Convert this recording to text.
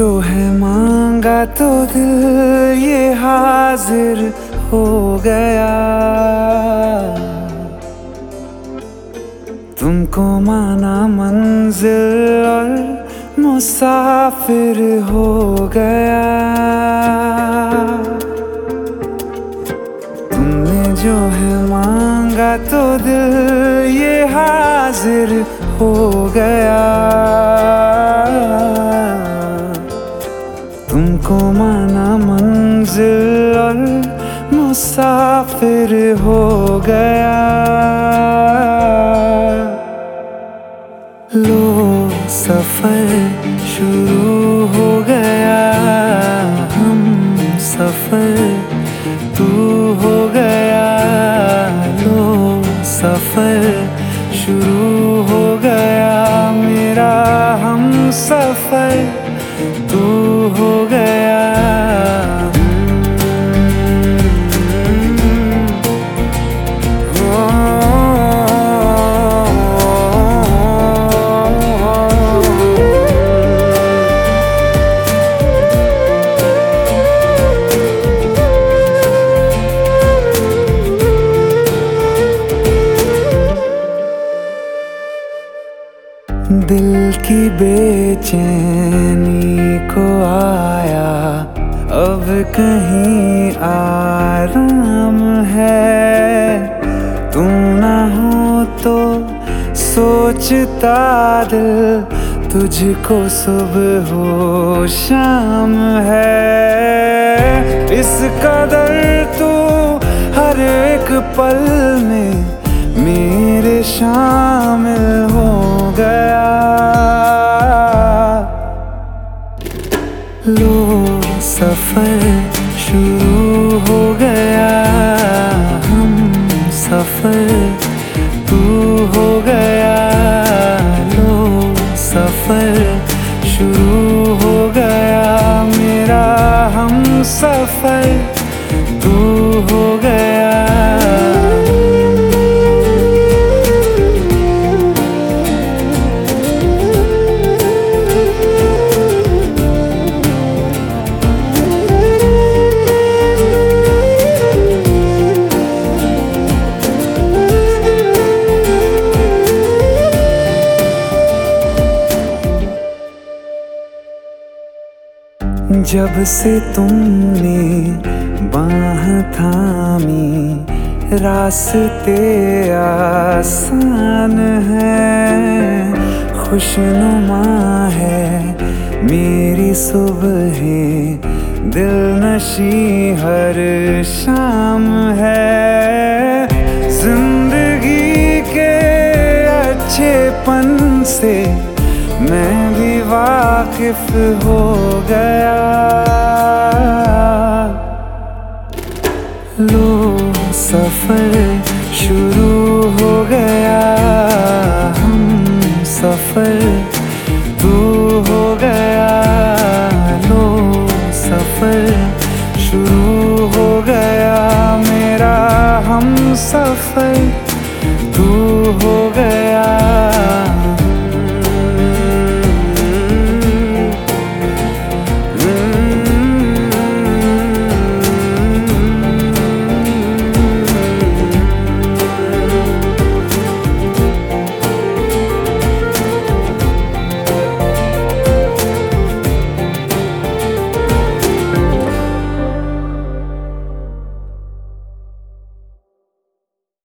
जो है मांगा तो दिल ये हाजिर हो गया। तुमको माना मंजिल और मुसाफिर हो गया। तुमने जो है मांगा तो दिल ये हाजिर हो गया। मुसाफिर हो गया। लो सफ़र शुरू हो गया। हम सफ़र तू हो गया। लो सफ़र शुरू बेचैनी को आया। अब कहीं आराम है। तू ना हो तो सोचता दिल तुझको सुबह हो शाम है। इस कदर तू हर एक पल में मेरे शामिल शुरू हो गया मेरा हम सफ़र तू हो गया जब से तुमने बाह थामी, रास्ते आसान है, खुशनुमा है मेरी सुबह दिल नशी हर शाम है। वाकिफ हो गया। लो सफ़र शुरू हो गया। हम सफ़र तू हो गया। लो सफ़र शुरू हो गया। मेरा हम सफ़र तू हो गया।